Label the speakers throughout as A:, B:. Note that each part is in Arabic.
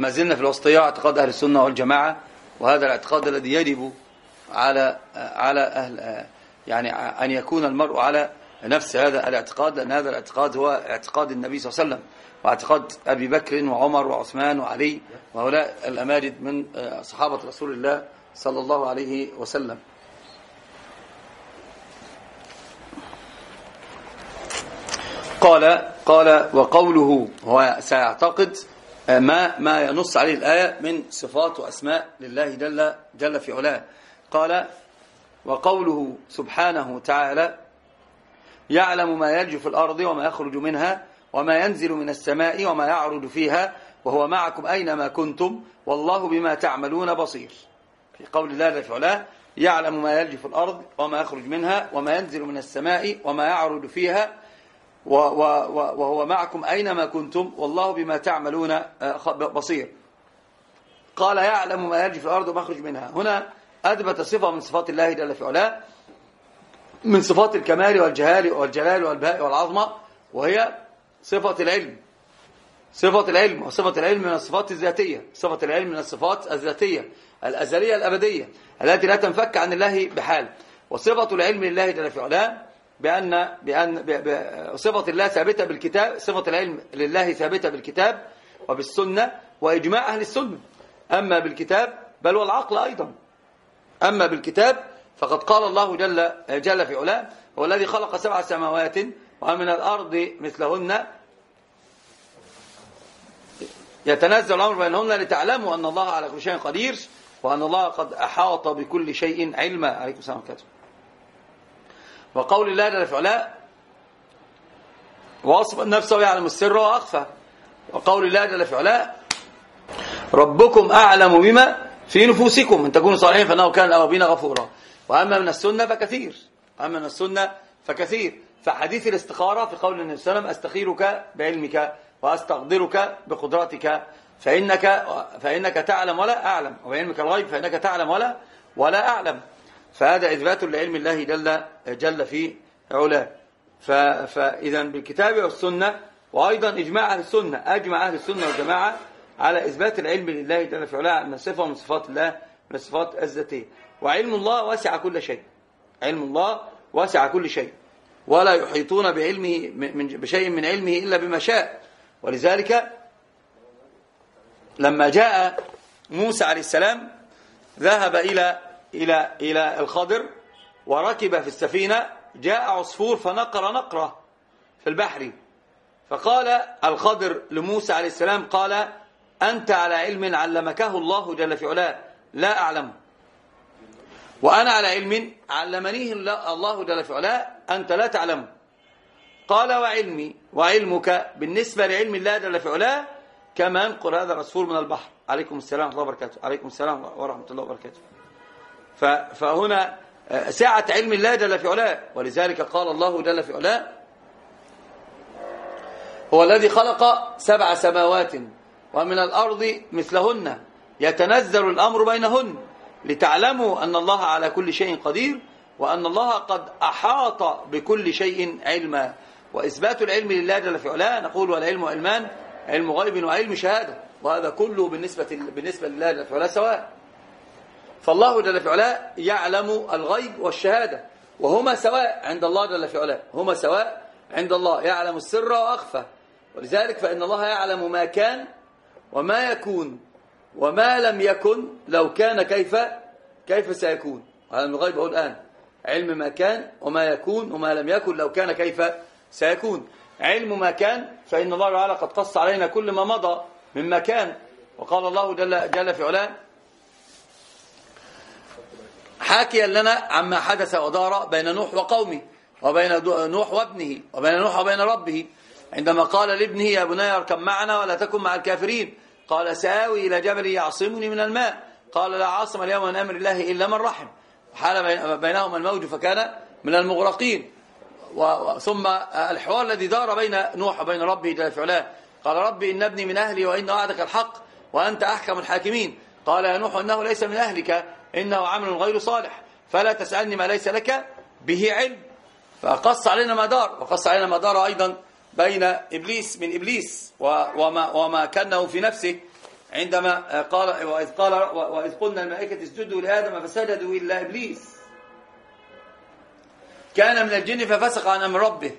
A: ما زلنا في الوسطية اعتقاد أهل السنة والجماعة وهذا الاعتقاد الذي يجب على على أهل يعني أن يكون المرء على نفس هذا الاعتقاد لأن هذا الاعتقاد هو اعتقاد النبي صلى الله عليه وسلم واعتقاد أبي بكر وعمر وعثمان وعلي وهؤلاء الأماجد من صحابة رسول الله صلى الله عليه وسلم قال قال وقوله هو سيعتقد آه، ما ما ينص عليه الآية من صفات وأسماء لله جل, جل في علاه قال وقوله سبحانه تعالى يعلم ما يلج في الأرض وما يخرج منها وما ينزل من السماء وما يعرج فيها وهو معكم أينما كنتم والله بما تعملون بصير في قول الله في علاه يعلم ما يلج في الأرض وما يخرج منها وما ينزل من السماء وما يعرج فيها وهو معكم أينما كنتم والله بما تعملون آه، بصير قال يعلم ما يجري في الأرض ومخرج منها هنا أثبت صفة من صفات الله جل في علاه من صفات الكمال والجهال والجلال والبهاء والعظمة وهي صفة العلم صفة العلم وصفة العلم من الصفات الذاتية صفة العلم من الصفات الذاتية الأزلية الأبدية التي لا تنفك عن الله بحال وصفة العلم لله جل في علاه بأن, بأن صفة الله ثابتة بالكتاب صفة العلم لله ثابتة بالكتاب وبالسنة وإجماع أهل السنة أما بالكتاب بل والعقل أيضا أما بالكتاب فقد قال الله جل, جل في علاه هو الذي خلق سبع سماوات ومن الأرض مثلهن يتنزل الأمر بينهن لتعلموا أن الله على كل شيء قدير وأن الله قد أحاط بكل شيء علما عليكم السلام عليكم وقول الله جل في علاه وصف نفسه يعلم السر وأخفى وقول الله جل في علاه ربكم أعلم بما في نفوسكم إن تكونوا صالحين فإنه كان الأوابين غفورا وأما من السنة فكثير اما من السنة فكثير فحديث الاستخارة في قول النبي صلى الله عليه وسلم أستخيرك بعلمك وأستقدرك بقدرتك فإنك, فإنك تعلم ولا أعلم وبعلمك الغيب فإنك تعلم ولا ولا أعلم فهذا إثبات لعلم الله جل, جل في علاه فإذا بالكتاب والسنة وأيضا إجماع أهل السنة أجمع أهل السنة والجماعة على إثبات العلم لله جل في علاه أن صفة من صفات الله من الصفات الذاتية وعلم الله وسع كل شيء علم الله وسع كل شيء ولا يحيطون بعلمه من بشيء من علمه إلا بما شاء ولذلك لما جاء موسى عليه السلام ذهب إلى إلى إلى الخضر وركب في السفينة جاء عصفور فنقر نقرة في البحر فقال الخضر لموسى عليه السلام قال أنت على علم علمكه الله جل في علاه لا أعلم وأنا على علم علمنيه الله جل في علاه أنت لا تعلم قال وعلمي وعلمك بالنسبة لعلم الله جل في علاه كما ينقر هذا الرسول من البحر عليكم السلام ورحمة الله وبركاته عليكم السلام ورحمة الله وبركاته فهنا آه، سعة علم الله جل في علاه ولذلك قال الله جل في علاه هو الذي خلق سبع سماوات ومن الأرض مثلهن يتنزل الأمر بينهن لتعلموا أن الله على كل شيء قدير وأن الله قد أحاط بكل شيء علما وإثبات العلم لله جل في علاه نقول والعلم علمان علم غيب وعلم شهادة وهذا كله بالنسبة, بالنسبة لله جل في علاه سواء فالله جل في علاه يعلم الغيب والشهادة وهما سواء عند الله جل في علاه هما سواء عند الله يعلم السر وأخفى ولذلك فإن الله يعلم ما كان وما يكون وما لم يكن لو كان كيف كيف سيكون علم الغيب هو الآن علم ما كان وما يكون وما لم يكن لو كان كيف سيكون علم ما كان فإن الله تعالى قد قص علينا كل ما مضى مما كان وقال الله جل, جل في علاه حاكيا لنا عما حدث ودار بين نوح وقومه وبين نوح وابنه وبين نوح وبين ربه عندما قال لابنه يا بني اركب معنا ولا تكن مع الكافرين قال سآوي إلى جبل يعصمني من الماء قال لا عاصم اليوم من أمر الله إلا من رحم حال بينهما الموج فكان من المغرقين ثم الحوار الذي دار بين نوح وبين ربه جل فعلاه قال ربي إن ابني من أهلي وإن وعدك الحق وأنت أحكم الحاكمين قال يا نوح إنه ليس من أهلك إنه عمل غير صالح فلا تسألني ما ليس لك به علم فقص علينا مدار وقص علينا مدار أيضا بين إبليس من إبليس وما, وما كانه في نفسه عندما قال وإذ, قال وإذ قلنا الملائكة اسجدوا لآدم فسجدوا إلا إبليس كان من الجن ففسق عن أمر ربه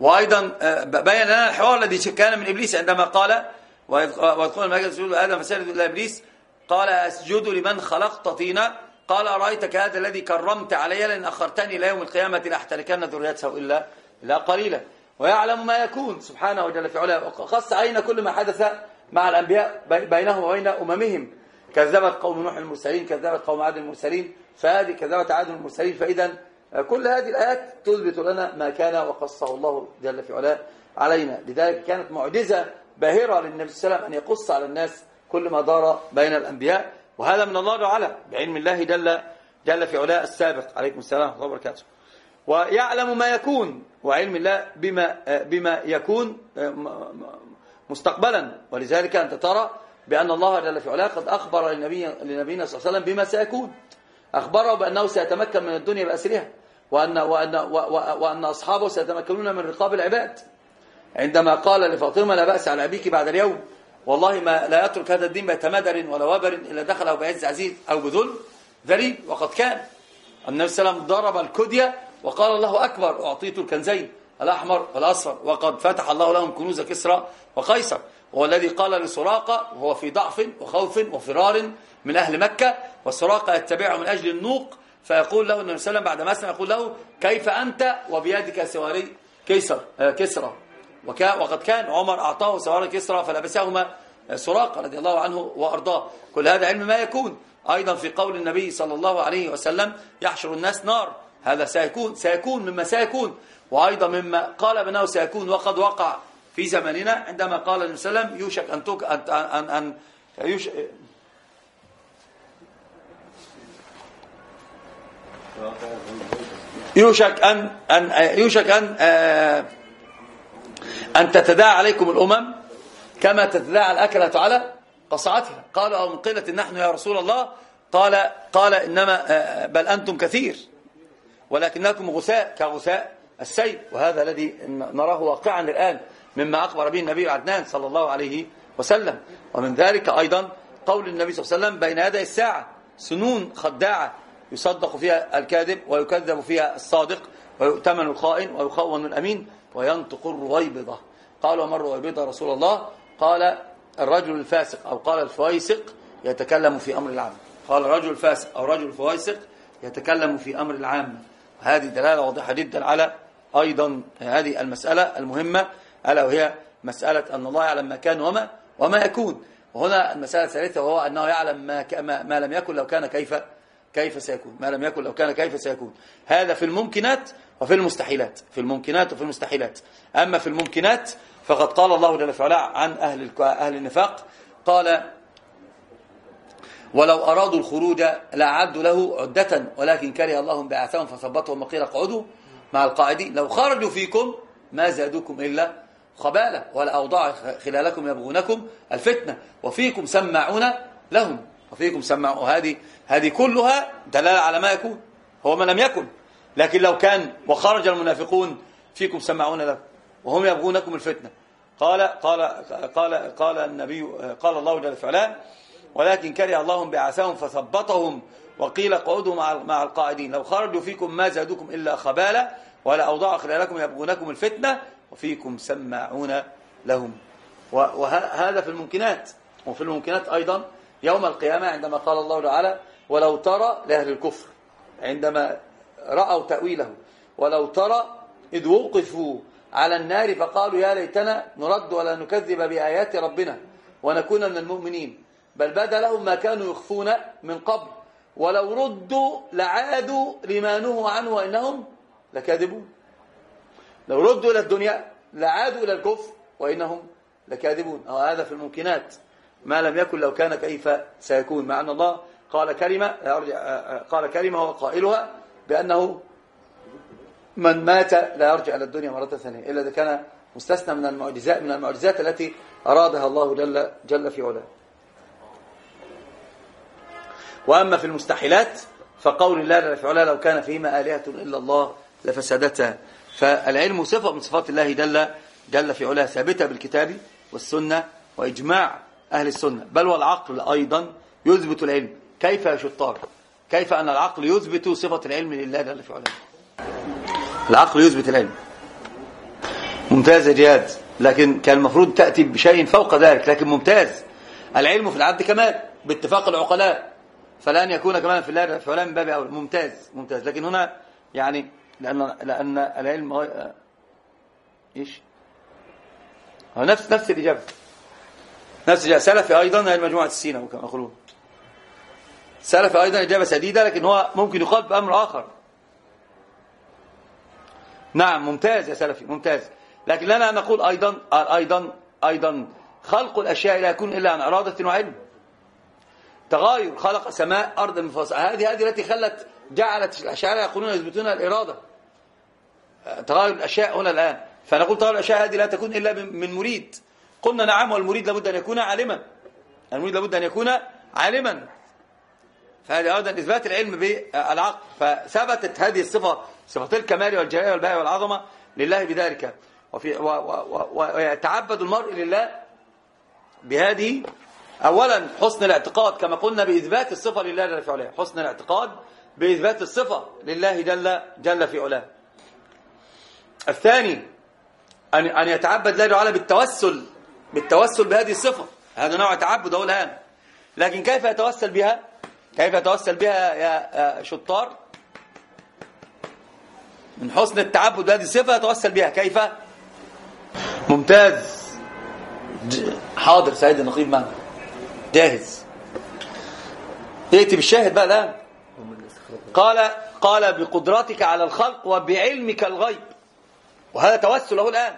A: وأيضا آه، بين لنا الحوار الذي كان من إبليس عندما قال وإذ قلنا الملائكة اسجدوا لآدم فسجدوا إلا إبليس قال أسجد لمن خلقت طينا قال أرأيتك هذا الذي كرمت علي لأن أخرتني إلى يوم القيامة لأحتركن ذريته إلا, إلا قليلا ويعلم ما يكون سبحانه وجل في علاه خص عين كل ما حدث مع الأنبياء بينهم وبين أممهم كذبت قوم نوح المرسلين كذبت قوم عاد المرسلين فهذه كذبت عاد المرسلين فإذا كل هذه الآيات تثبت لنا ما كان وقصه الله جل في علاه علينا لذلك كانت معجزة باهرة للنبي صلى الله عليه وسلم أن يقص على الناس كل ما دار بين الأنبياء وهذا من الله تعالى بعلم الله جل جل في علاه السابق عليكم السلام ورحمة الله وبركاته ويعلم ما يكون وعلم الله بما بما يكون آه، مستقبلا ولذلك أنت ترى بأن الله جل في علاه قد أخبر لنبي لنبينا صلى الله عليه وسلم بما سيكون أخبره بأنه سيتمكن من الدنيا بأسرها وأن, وأن, وأن أصحابه سيتمكنون من رقاب العباد عندما قال لفاطمة لا بأس على أبيك بعد اليوم والله ما لا يترك هذا الدين بتمدر ولا وبر إلا دخله بعز عزيز أو بذل ذليل وقد كان النبي صلى الله عليه وسلم ضرب الكدية وقال الله أكبر أعطيت الكنزين الأحمر والأصفر وقد فتح الله لهم كنوز كسرى وقيصر وهو الذي قال لسراقة وهو في ضعف وخوف وفرار من أهل مكة وسراقة يتبعه من أجل النوق فيقول له النبي صلى الله عليه وسلم بعد ما أسلم يقول له كيف أنت وبيدك سواري كيسر آه، كسرى وقد كان عمر أعطاه سوار كسرى فلبسهما سراقة رضي الله عنه وأرضاه كل هذا علم ما يكون أيضا في قول النبي صلى الله عليه وسلم يحشر الناس نار هذا سيكون سيكون مما سيكون وأيضا مما قال بأنه سيكون وقد وقع في زمننا عندما قال النبي صلى الله عليه وسلم يوشك أن, أن, أن, أن يوشك يوشك أن, أن يوشك أن آه، أن تتداعى عليكم الأمم كما تتداعى الأكلة على قصعتها قال أو من قلة نحن يا رسول الله قال قال إنما آه، بل أنتم كثير ولكنكم غثاء كغثاء السيل وهذا الذي نراه واقعا الآن مما أخبر به النبي عدنان صلى الله عليه وسلم ومن ذلك أيضا قول النبي صلى الله عليه وسلم بين يدي الساعة سنون خداعة يصدق فيها الكاذب ويكذب فيها الصادق ويؤتمن الخائن ويخون الأمين وينطق الرويبضة قال ومر رويبضة رسول الله قال الرجل الفاسق أو قال الفويسق يتكلم في أمر العام قال الرجل الفاسق أو رجل الفويسق يتكلم في أمر العام هذه دلالة واضحة جدا على أيضا هذه المسألة المهمة ألا وهي مسألة أن الله يعلم ما كان وما وما يكون وهنا المسألة الثالثة وهو أنه يعلم ما, ما, ما لم يكن لو كان كيف كيف سيكون ما لم يكن لو كان كيف سيكون هذا في الممكنات وفي المستحيلات في الممكنات وفي المستحيلات أما في الممكنات فقد قال الله جل وعلا عن أهل أهل النفاق قال ولو أرادوا الخروج لعدوا له عدة ولكن كره الله بعثهم فثبتهم وقيل اقعدوا مع القاعدين لو خرجوا فيكم ما زادوكم إلا خبالة ولا أوضاع خلالكم يبغونكم الفتنة وفيكم سماعون لهم ففيكم سمعوا هذه هذه كلها دلالة على ما يكون هو ما لم يكن لكن لو كان وخرج المنافقون فيكم سمعون لكم وهم يبغونكم الفتنة قال قال قال قال النبي قال الله جل وعلا ولكن كره الله بعثهم فثبطهم وقيل اقعدوا مع مع القاعدين لو خرجوا فيكم ما زادوكم إلا خبالا ولا اوضاع خلالكم يبغونكم الفتنة وفيكم سماعون لهم وهذا في الممكنات وفي الممكنات أيضا يوم القيامة عندما قال الله تعالى ولو ترى لأهل الكفر عندما رأوا تأويله ولو ترى إذ وقفوا على النار فقالوا يا ليتنا نرد ولا نكذب بآيات ربنا ونكون من المؤمنين بل بدا لهم ما كانوا يخفون من قبل ولو ردوا لعادوا لما نهوا عنه وإنهم لكاذبون لو ردوا إلى الدنيا لعادوا إلى الكفر وإنهم لكاذبون أو هذا في الممكنات ما لم يكن لو كان كيف سيكون مع أن الله قال كلمة قال كلمة وقائلها بأنه من مات لا يرجع إلى الدنيا مرة ثانية إلا إذا كان مستثنى من المعجزات من المعجزات التي أرادها الله جل جل في علاه وأما في المستحيلات فقول الله جل في علاه لو كان فيهما آلهة إلا الله لفسدتها فالعلم صفة من صفات الله جل جل في علاه ثابتة بالكتاب والسنة وإجماع أهل السنة بل والعقل أيضا يثبت العلم كيف يا شطار كيف أن العقل يثبت صفة العلم لله جل في علاه العقل يثبت العلم ممتاز يا جهاد لكن كان المفروض تأتي بشيء فوق ذلك لكن ممتاز العلم في العبد كمال باتفاق العقلاء فلان يكون كمالا في الله في علام باب أول ممتاز ممتاز لكن هنا يعني لأن, لأن العلم ايش هو نفس نفس الإجابة نفس الشيء سلفي أيضا هي مجموعة السينة كما يقولون سلفي أيضا إجابة سديدة لكن هو ممكن يقال بأمر آخر نعم ممتاز يا سلفي ممتاز لكن لنا أن نقول أيضا أيضا أيضا خلق الأشياء لا يكون إلا عن إرادة وعلم تغاير خلق سماء أرض مفاصلة هذه هذه التي خلت جعلت الأشاعرة يقولون يثبتون الإرادة تغاير الأشياء هنا الآن فنقول تغاير الأشياء هذه لا تكون إلا من مريد قلنا نعم والمريد لابد أن يكون عالما المريد لابد أن يكون عالما فهذا أيضا إثبات العلم بالعقل فثبتت هذه الصفة صفة الكمال والجلال والبهاء والعظمة لله بذلك وفي ويتعبد المرء لله بهذه أولا حسن الاعتقاد كما قلنا بإثبات الصفة لله جل في علاه حسن الاعتقاد بإثبات الصفة لله جل, جل في علاه الثاني أن يتعبد الله تعالى بالتوسل بالتوسل بهذه الصفة هذا نوع تعبد أقول الآن لكن كيف يتوسل بها كيف يتوسل بها يا شطار من حسن التعبد بهذه الصفة يتوسل بها كيف ممتاز حاضر سعيد النقيب معنا جاهز ائتي بالشاهد بقى الآن قال قال بقدرتك على الخلق وبعلمك الغيب وهذا توسل اهو الآن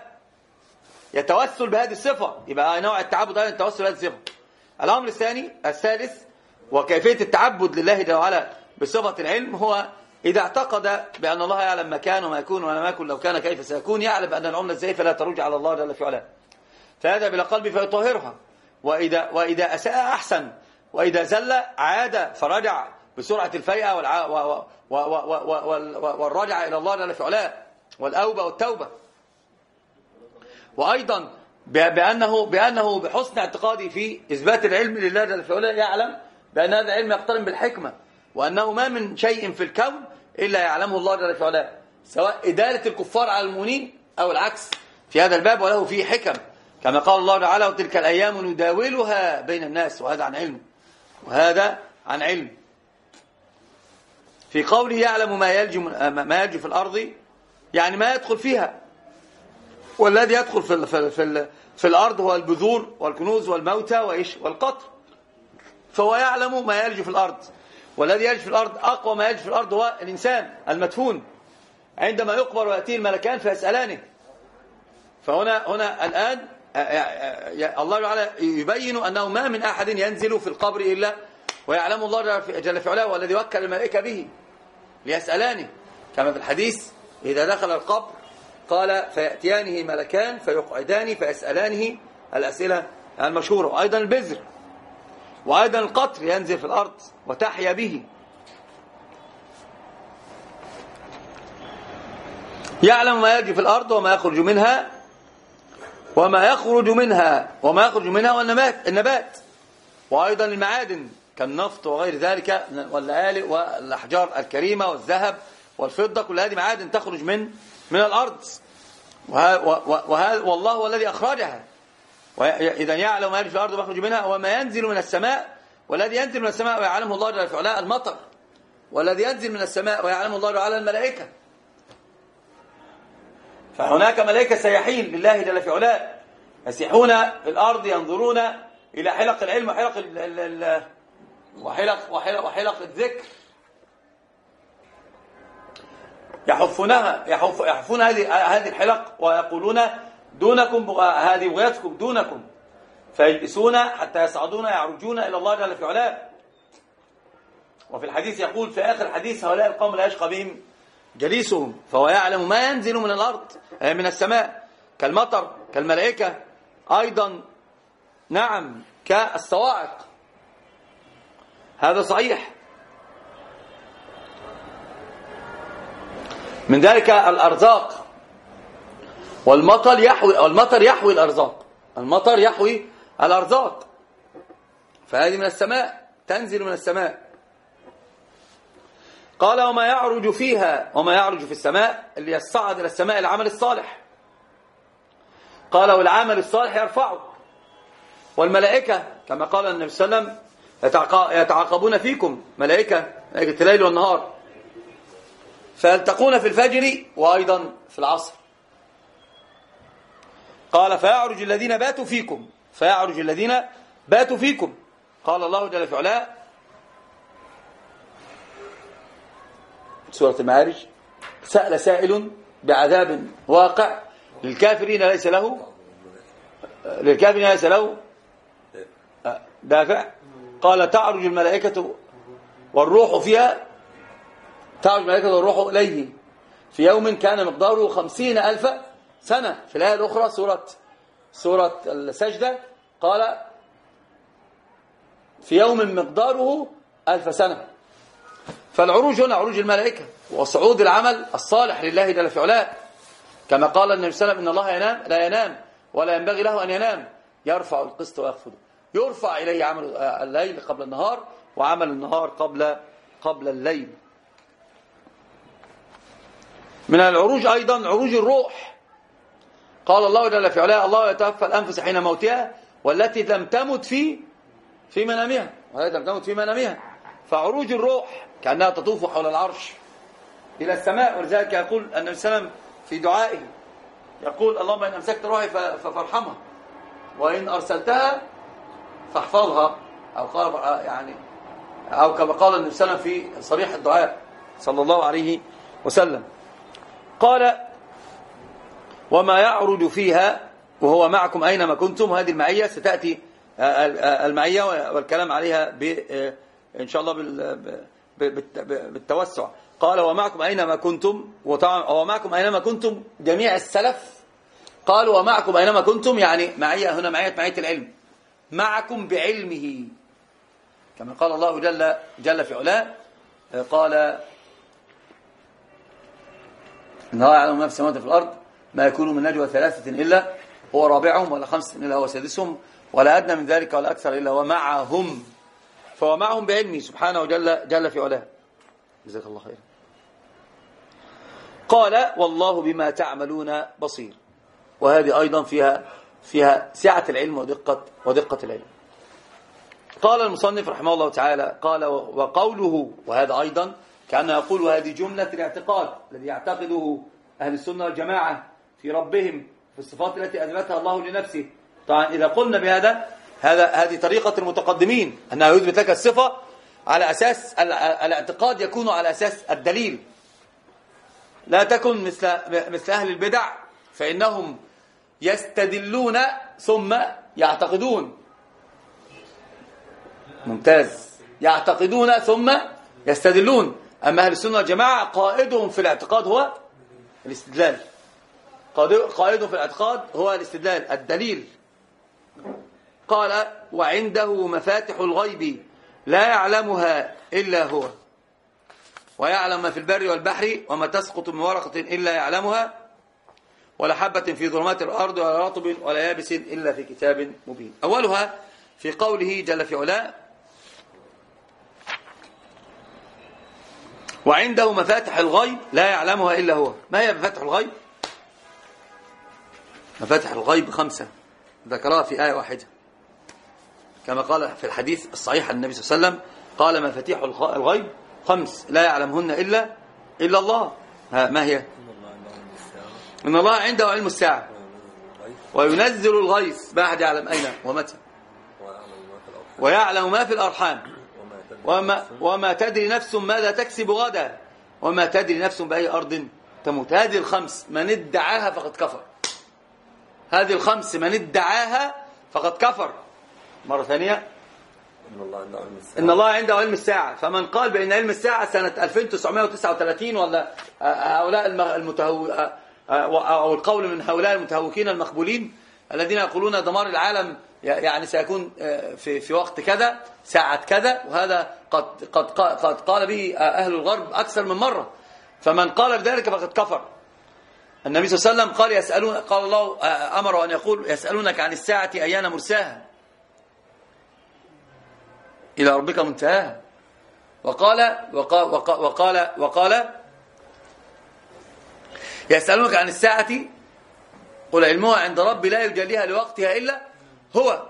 A: يتوسل بهذه الصفة يبقى نوع التعبد هذا التوسل بهذه الصفة الأمر الثاني الثالث وكيفية التعبد لله جل وعلا بصفة العلم هو إذا اعتقد بأن الله يعلم ما كان وما يكون وما يكون لو كان كيف سيكون يعلم أن العملة ازاي فلا ترجع على الله جل في علاه فيذهب إلى قلبي فيطهرها وإذا, وإذا أساء أحسن وإذا زل عاد فرجع بسرعة الفيئة والرجع إلى الله جل في علاه والأوبة والتوبة وأيضا بأنه, بأنه بحسن اعتقادي في إثبات العلم لله جل في علاه يعلم بأن هذا العلم يقترن بالحكمة وأنه ما من شيء في الكون إلا يعلمه الله جل في علاه سواء اداره الكفار على المؤمنين أو العكس في هذا الباب وله فيه حكم كما قال الله تعالى وتلك الأيام نداولها بين الناس وهذا عن علم وهذا عن علم في قوله يعلم ما يلج ما يلج في الأرض يعني ما يدخل فيها والذي يدخل في في في, في الارض هو البذور والكنوز والموتى وايش والقطر فهو يعلم ما يلج في الارض والذي يلج في الارض اقوى ما يلج في الارض هو الانسان المدفون عندما يقبر وياتيه الملكان فيسالانه فهنا هنا الان آه، آه، آه، الله تعالى يبين انه ما من احد ينزل في القبر الا ويعلم الله جل في علاه والذي وكل الملائكه به ليسالانه كما في الحديث اذا دخل القبر قال فيأتيانه ملكان فيقعدان فيسألانه الأسئلة المشهورة وأيضا البذر وأيضا القطر ينزل في الأرض وتحيا به يعلم ما يجري في الأرض وما يخرج منها وما يخرج منها وما يخرج منها والنبات النبات وأيضا المعادن كالنفط وغير ذلك واللآلئ والأحجار الكريمة والذهب والفضة كل هذه معادن تخرج من من الأرض والله هو الذي أخرجها إذا يعلم ما يجري في الأرض ويخرج منها وما ينزل من السماء والذي ينزل من السماء ويعلمه الله جل وعلا المطر والذي ينزل من السماء ويعلمه الله جل وعلا الملائكة فهناك ملائكة سياحين لله جل وعلا يسيحون في الأرض ينظرون إلى حلق العلم وحلق وحلق, وحلق, وحلق الذكر يحفونها يحف يحفون هذه هذه الحلق ويقولون دونكم هذه بغيتكم دونكم فيجلسون حتى يصعدون يعرجون إلى الله جل في علاه وفي الحديث يقول في آخر الحديث هؤلاء القوم لا يشقى بهم جليسهم فهو يعلم ما ينزل من الأرض من السماء كالمطر كالملائكة أيضا نعم كالصواعق هذا صحيح من ذلك الأرزاق والمطر يحوي المطر يحوي الأرزاق المطر يحوي الأرزاق فهذه من السماء تنزل من السماء قال وما يعرج فيها وما يعرج في السماء اللي يصعد إلى السماء العمل الصالح قال والعمل الصالح يرفعه والملائكة كما قال النبي صلى الله عليه وسلم يتعاقبون فيكم ملائكة ملائكة الليل والنهار فيلتقون في الفجر وأيضا في العصر قال فيعرج الذين باتوا فيكم فيعرج الذين باتوا فيكم قال الله جل في سورة المعارج سأل سائل بعذاب واقع للكافرين ليس له للكافرين ليس له آه، دافع قال تعرج الملائكة والروح فيها تعرج ملائكة الروح إليه في يوم كان مقداره خمسين ألف سنة في الآية الأخرى سورة سورة السجدة قال في يوم مقداره ألف سنة فالعروج هنا عروج الملائكة وصعود العمل الصالح لله جل في علاه كما قال النبي صلى الله عليه وسلم إن الله ينام لا ينام ولا ينبغي له أن ينام يرفع القسط ويخفضه يرفع إليه عمل آه، الليل قبل النهار وعمل النهار قبل قبل الليل من العروج أيضا عروج الروح قال الله جل في علاه الله يتوفى الأنفس حين موتها والتي لم تمت في في منامها والتي لم تمت في منامها فعروج الروح كأنها تطوف حول العرش إلى السماء ولذلك يقول النبي صلى الله عليه وسلم في دعائه يقول اللهم إن أمسكت روحي فارحمها وإن أرسلتها فاحفظها أو قال يعني أو كما قال النبي صلى الله عليه وسلم في صريح الدعاء صلى الله عليه وسلم قال وما يعرج فيها وهو معكم أينما كنتم هذه المعية ستأتي آه، آه، آه، المعية والكلام عليها إن شاء الله بالتوسع قال ومعكم أينما كنتم ومعكم أينما كنتم جميع السلف قالوا ومعكم أينما كنتم يعني معية هنا معية معية العلم معكم بعلمه كما قال الله جل, جل في علاه قال إن الله يعلم ما في السماوات وفي الأرض ما يكون من نجوى ثلاثة إلا هو رابعهم ولا خمسة إلا هو سادسهم ولا أدنى من ذلك ولا أكثر إلا هو معهم فهو معهم بعلمه سبحانه جل, جل في علاه جزاك الله خير قال والله بما تعملون بصير وهذه أيضا فيها فيها سعة العلم ودقة, ودقة العلم قال المصنف رحمه الله تعالى قال وقوله وهذا أيضا كأنه يقول وهذه جملة الاعتقاد الذي يعتقده أهل السنة والجماعة في ربهم في الصفات التي أثبتها الله لنفسه طبعا إذا قلنا بهذا هذا هذه طريقة المتقدمين أنه يثبت لك الصفة على أساس الاعتقاد يكون على أساس الدليل لا تكن مثل مثل أهل البدع فإنهم يستدلون ثم يعتقدون ممتاز يعتقدون ثم يستدلون أما أهل السنة والجماعة قائدهم في الاعتقاد هو الاستدلال قائدهم في الاعتقاد هو الاستدلال الدليل قال وعنده مفاتح الغيب لا يعلمها إلا هو ويعلم ما في البر والبحر وما تسقط من ورقة إلا يعلمها ولا حبة في ظلمات الأرض ولا رطب ولا يابس إلا في كتاب مبين أولها في قوله جل في علاه وعنده مفاتح الغيب لا يعلمها إلا هو ما هي مفاتح الغيب مفاتح الغيب خمسة ذكرها في آية واحدة كما قال في الحديث الصحيح عن النبي صلى الله عليه وسلم قال مفاتيح الغيب خمس لا يعلمهن إلا إلا الله ها ما هي إن الله عنده علم الساعة وينزل الغيث ما أحد يعلم أين ومتى ويعلم ما في الأرحام وما, وما تدري نفس ماذا تكسب غدا وما تدري نفس بأي أرض تموت هذه الخمس من ادعاها فقد كفر هذه الخمس من ادعاها فقد كفر مرة ثانية إن الله عنده علم الساعة إن الله عنده علم الساعة فمن قال بأن علم الساعة سنة 1939 ولا آه، آه، هؤلاء المتهو آه، أو القول من هؤلاء المتهوكين المخبولين الذين يقولون دمار العالم يعني سيكون آه، في في وقت كذا ساعة كذا وهذا قد قد قد قال به آه، أهل الغرب أكثر من مرة فمن قال بذلك فقد كفر النبي صلى الله عليه وسلم قال يسألون قال الله آه، أمر أن يقول يسألونك عن الساعة أيان مرساها إلى ربك منتهاها وقال وقال وقال وقال, وقال يسألونك عن الساعة قل علمها عند ربي لا يجليها لوقتها إلا هو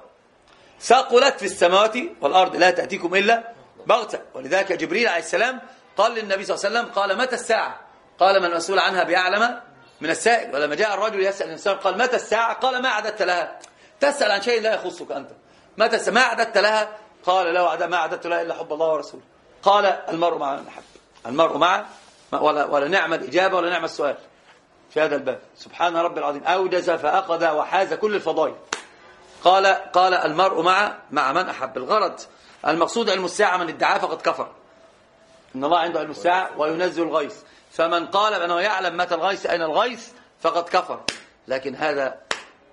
A: ثقلت في السماوات والأرض لا تأتيكم إلا بغتة ولذلك جبريل عليه السلام قال للنبي صلى الله عليه وسلم قال متى الساعة قال من المسؤول عنها بأعلم من السائل ولما جاء الرجل يسأل النبي صلى الله عليه وسلم قال متى الساعة قال ما أعددت لها تسأل عن شيء لا يخصك أنت متى ما أعددت لها قال لا ما أعددت لها إلا حب الله ورسوله قال المرء مع من أحب المرء مع ولا, ولا نعم الإجابة ولا نعم السؤال في هذا الباب سبحان رب العظيم أوجز فأخذ وحاز كل الفضائل قال قال المرء مع مع من أحب الغرض المقصود علم الساعة من ادعاه فقد كفر إن الله عنده علم الساعة وينزل الغيث فمن قال بأنه يعلم متى الغيث أين الغيث فقد كفر لكن هذا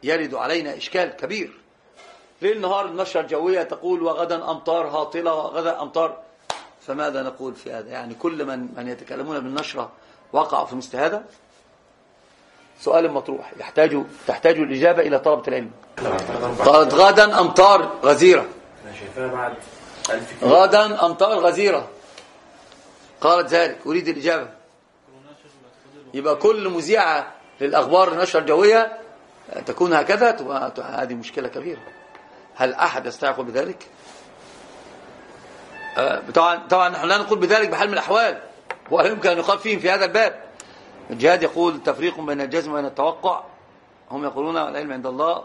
A: يرد علينا إشكال كبير ليل نهار النشرة الجوية تقول وغدا أمطار هاطلة وغدا أمطار فماذا نقول في هذا يعني كل من, من يتكلمون بالنشرة وقعوا في مثل هذا سؤال مطروح يحتاج تحتاج الإجابة إلى طلبة العلم نعم. قالت غدا أمطار غزيرة غدا أمطار غزيرة قالت ذلك أريد الإجابة يبقى كل مذيعة للأخبار النشرة الجوية تكون هكذا هذه مشكلة كبيرة هل أحد يستطيع بذلك؟ آه، طبعا طبعا نحن لا نقول بذلك بحال من الأحوال ولا يمكن أن يقال فيهم في هذا الباب الجهاد يقول تفريق بين الجزم وبين التوقع هم يقولون العلم عند الله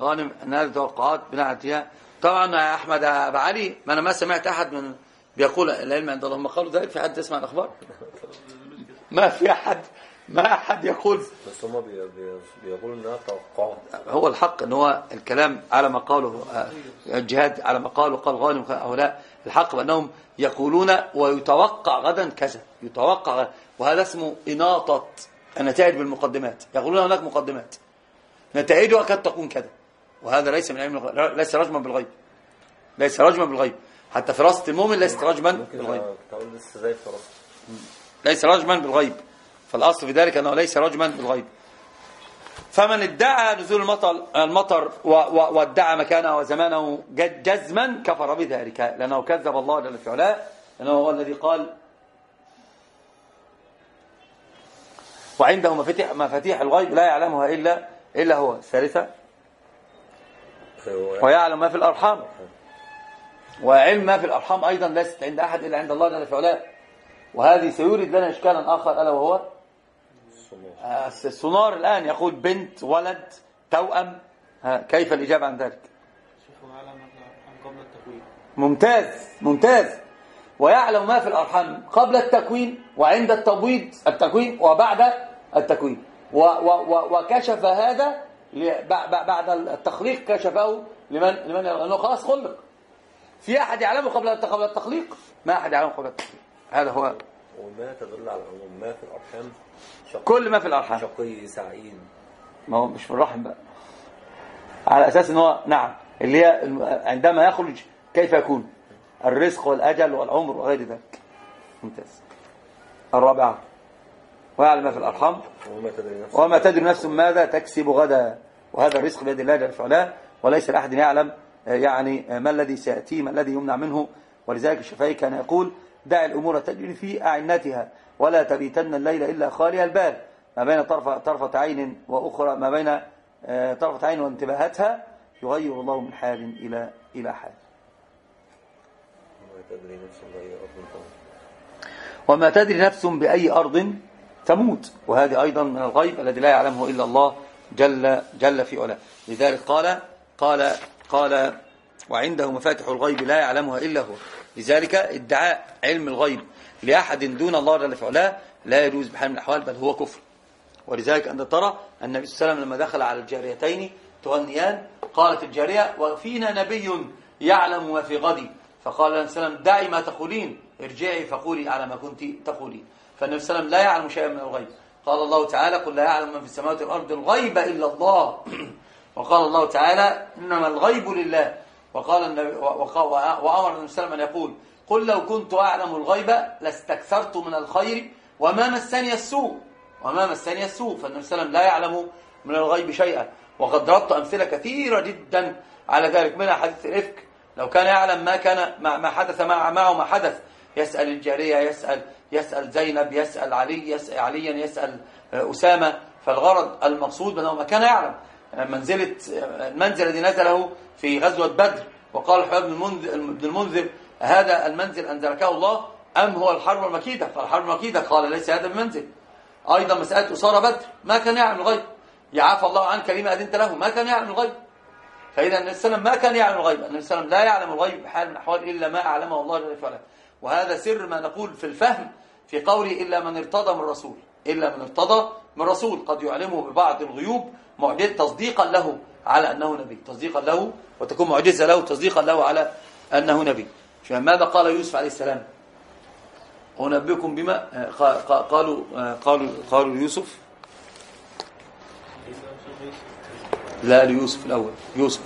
A: غانم أن هذه التوقعات بناءتها طبعا يا أحمد أبو علي ما أنا ما سمعت أحد من بيقول العلم عند الله هم قالوا ذلك في حد يسمع الأخبار ما في أحد ما أحد يقول بس هم بيقولوا إنها توقعات هو الحق إن هو الكلام على ما قاله آه، الجهاد على ما قاله قال غانم هؤلاء الحق بأنهم يقولون ويتوقع غدا كذا يتوقع غدا وهذا اسمه إناطة النتائج بالمقدمات يقولون هناك مقدمات نتائجها قد تكون كذا وهذا ليس من علم ليس رجما بالغيب ليس رجما بالغيب حتى فراسة المؤمن ليست رجما بالغيب ليس رجما بالغيب فالأصل في ذلك أنه ليس رجما بالغيب فمن ادعى نزول المطر, المطر وادعى مكانه وزمانه جزما كفر بذلك لأنه كذب الله جل في علاه لأنه هو الذي قال وعنده مفاتيح, مفاتيح الغيب لا يعلمها إلا, إلا هو الثالثة ويعلم ما في الأرحام وعلم ما في الأرحام أيضا ليست عند أحد إلا عند الله جل في علاه وهذه سيورد لنا إشكالا آخر ألا وهو آه، السونار الآن يقول بنت ولد توأم كيف الإجابة عن ذلك ممتاز ممتاز ويعلم ما في الأرحام قبل التكوين وعند التبويض التكوين وبعد التكوين و و و وكشف هذا بعد التخليق كشفه لمن لمن لأنه خلاص خلق في أحد يعلمه قبل قبل التخليق ما أحد يعلمه قبل التخليق هذا هو وما تدل على العموم ما في الأرحام كل ما في الأرحام شقي سعيد ما هو مش في الرحم بقى على أساس إن هو نعم اللي هي عندما يخرج كيف يكون الرزق والأجل والعمر وغير ذلك ممتاز الرابعة ويعلم ما في الأرحام وما تدري نفس وما تدري نفس ماذا تكسب غدا وهذا الرزق بيد الله جل وعلا وليس لأحد يعلم آه، يعني آه، ما الذي سيأتيه ما الذي يمنع منه ولذلك الشافعي كان يقول دع الأمور تجري في أعنتها ولا تبيتن الليل إلا خالي البال ما بين طرفة, طرفة عين وأخرى ما بين آه، طرفة عين وانتباهتها يغير الله من حال إلى إلى حال وما تدري نفس بأي أرض تموت وهذه أيضا من الغيب الذي لا يعلمه إلا الله جل, جل في علاه لذلك قال قال قال وعنده مفاتح الغيب لا يعلمها إلا هو لذلك ادعاء علم الغيب لأحد دون الله جل فعلا لا يجوز بحال من الأحوال بل هو كفر ولذلك أنت ترى أن النبي صلى الله عليه وسلم لما دخل على الجاريتين تغنيان قالت الجارية وفينا نبي يعلم ما في غد فقال النبي صلى الله عليه وسلم دعي ما تقولين ارجعي فقولي على ما كنت تقولين فالنبي صلى الله عليه وسلم لا يعلم شيئا من الغيب قال الله تعالى قل لا يعلم من في السماوات والأرض الغيب إلا الله وقال الله تعالى إنما الغيب لله وقال النبي وأمر النبي صلى الله عليه وسلم أن يقول قل لو كنت أعلم الغيب لاستكثرت من الخير وما مسني السوء وما مسني السوء فالنبي صلى الله عليه وسلم لا يعلم من الغيب شيئا وقد ضربت أمثلة كثيرة جدا على ذلك منها حديث الإفك لو كان يعلم ما كان ما حدث مع معه ما حدث يسأل الجارية يسأل يسأل زينب يسأل علي يسأل عليا يسأل آه، أسامة فالغرض المقصود بأنه ما كان يعلم منزلة المنزل الذي نزله في غزوة بدر وقال الحباب بن المنذر هذا المنزل أنزلكه الله أم هو الحرب المكيدة فالحرب المكيدة قال ليس هذا بمنزل أيضا مسألة أسارة بدر ما كان يعلم الغيب يعافى الله عن كلمة أذنت له ما كان يعلم الغيب فإذا النبي صلى الله عليه وسلم ما كان يعلم الغيب النبي صلى الله عليه وسلم لا يعلم الغيب بحال من الأحوال إلا ما أعلمه الله جل وعلا وهذا سر ما نقول في الفهم في قوله إلا من ارتضى من رسول إلا من ارتضى من رسول قد يعلمه ببعض الغيوب معجزة تصديقا له على أنه نبي تصديقا له وتكون معجزة له تصديقا له على أنه نبي ماذا قال يوسف عليه السلام أنبئكم بما آه، قالوا آه، قالوا قالوا ليوسف لا ليوسف الأول يوسف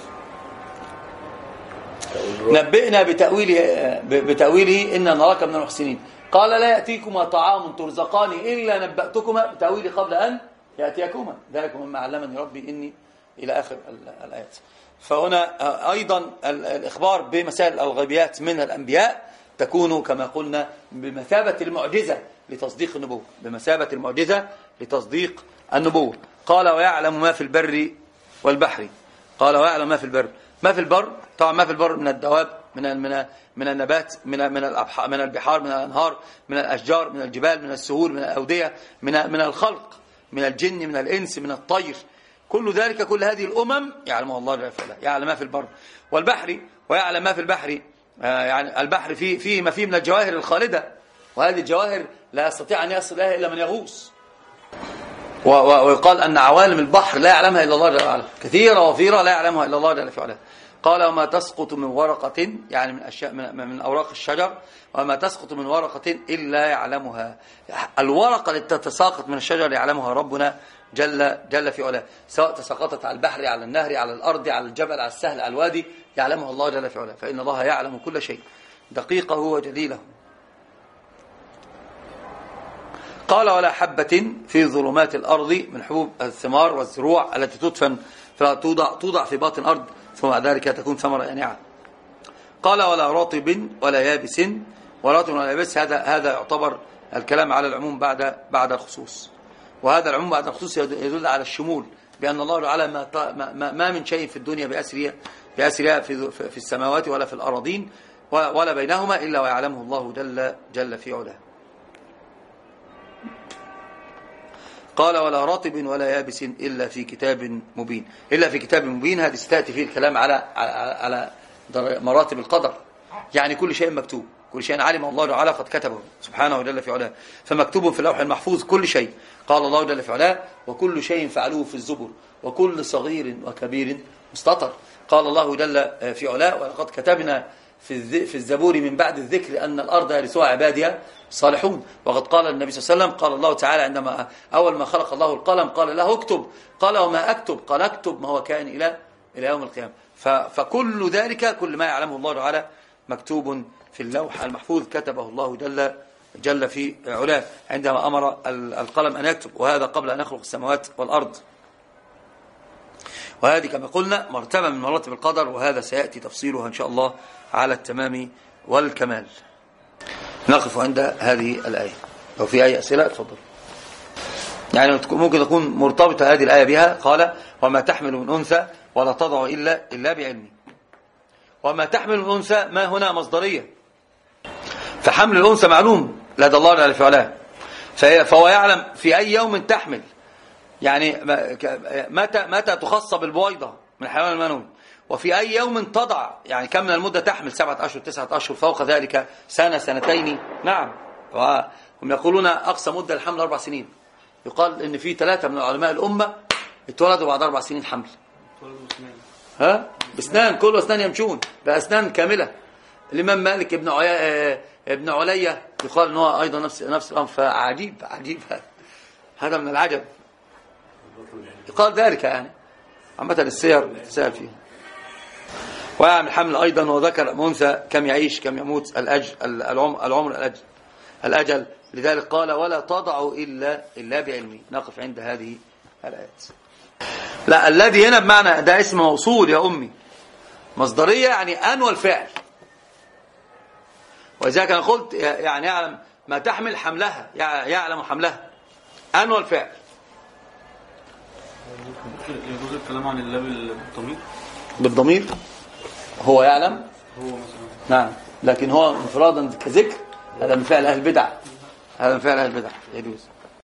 A: نبئنا بتأويله آه، بتأويله إن نراك من المحسنين قال لا يأتيكما طعام ترزقان إلا نبأتكما بتأويله قبل أن يأتيكما ذلك مما علمني ربي إني إلى آخر الآيات فهنا آه، أيضا الإخبار بمسائل الغيبيات من الأنبياء تكون كما قلنا بمثابة المعجزة لتصديق النبوة بمثابة المعجزة لتصديق النبوة قال ويعلم ما في البر والبحر قال ويعلم ما في البر ما في البر طبعا ما في البر من الدواب من من من النبات من من من البحار من الانهار من الاشجار من الجبال من السهول من الاوديه من من الخلق من الجن من الإنس من الطير كل ذلك كل هذه الأمم يعلمها الله جل وعلا يعلم ما في البر والبحر ويعلم ما في البحر آه، يعني البحر فيه, فيه ما فيه من الجواهر الخالدة وهذه الجواهر لا يستطيع أن يصل إليها إلا من يغوص ويقال أن عوالم البحر لا يعلمها إلا الله جل وعلا كثيرة وفيرة لا يعلمها إلا الله جل وعلا قال وما تسقط من ورقة يعني من, أشياء من أوراق الشجر وما تسقط من ورقة إلا يعلمها الورقة التي تتساقط من الشجر يعلمها ربنا جل, جل في علاه سواء تساقطت على البحر على النهر على الأرض على الجبل على السهل على الوادي يعلمها الله جل في علاه فإن الله يعلم كل شيء دقيقه وجليله قال ولا حبة في ظلمات الأرض من حبوب الثمار والزروع التي تدفن توضع, توضع في باطن الأرض ثم ذلك تكون ثمرة يانعة قال ولا رطب ولا يابس ورطب ولا يابس هذا هذا يعتبر الكلام على العموم بعد بعد الخصوص وهذا العموم بعد الخصوص يدل على الشمول بأن الله تعالى ما, ما, ما من شيء في الدنيا بأسرية بأسرها في, في السماوات ولا في الأراضين ولا بينهما إلا ويعلمه الله جل, جل في علاه قال ولا رطب ولا يابس إلا في كتاب مبين إلا في كتاب مبين هذه ستأتي فيه الكلام على على مراتب القدر يعني كل شيء مكتوب كل شيء علم الله تعالى قد كتبه سبحانه جل في علاه فمكتوب في اللوح المحفوظ كل شيء قال الله جل في علاه وكل شيء فعلوه في الزبر وكل صغير وكبير مستطر قال الله جل في علاه ولقد كتبنا في في الزبور من بعد الذكر أن الأرض يرثها عبادها صالحون وقد قال النبي صلى الله عليه وسلم قال الله تعالى عندما أول ما خلق الله القلم قال له اكتب قال وما أكتب قال اكتب ما هو كائن إلى إلى يوم القيامة فكل ذلك كل ما يعلمه الله تعالى مكتوب في اللوح المحفوظ كتبه الله جل جل في علاه عندما أمر القلم أن يكتب وهذا قبل أن يخلق السماوات والأرض وهذه كما قلنا مرتبة من مراتب القدر وهذا سيأتي تفصيلها إن شاء الله على التمام والكمال نقف عند هذه الآية لو في أي أسئلة تفضل يعني ممكن تكون مرتبطة هذه الآية بها قال وما تحمل من أنثى ولا تضع إلا, إلا بعلمي وما تحمل من أنثى ما هنا مصدرية فحمل الأنثى معلوم لدى الله على فعلها فهو يعلم في أي يوم تحمل يعني متى متى تخصب البويضة من الحيوان المنوي وفي أي يوم تضع يعني كم من المدة تحمل سبعة أشهر تسعة أشهر فوق ذلك سنة سنتين نعم هم يقولون أقصى مدة الحمل أربع سنين يقال إن في ثلاثة من علماء الأمة اتولدوا بعد أربع سنين حمل ها بأسنان كله أسنان يمشون بأسنان كاملة الإمام مالك ابن عيا آه، ابن عليا يقال إن هو أيضا نفس نفس الأمر فعجيب عجيب هذا من العجب يقال ذلك يعني عامة السير سافي فيه ويعمل حمل أيضا وذكر منثى أنثى كم يعيش كم يموت الأجل العمر, العمر الأجل الأجل لذلك قال ولا تضع إلا, إلا بعلمي نقف عند هذه الآيات لا الذي هنا بمعنى ده اسم موصول يا أمي مصدرية يعني أن والفعل وإذا أنا قلت يعني يعلم ما تحمل حملها يعلم حملها أن والفعل يجوز الكلام عن الله بالضمير بالضمير هو يعلم نعم لكن هو انفرادا كذكر هذا من فعل اهل البدع هذا من فعل اهل البدع يجوز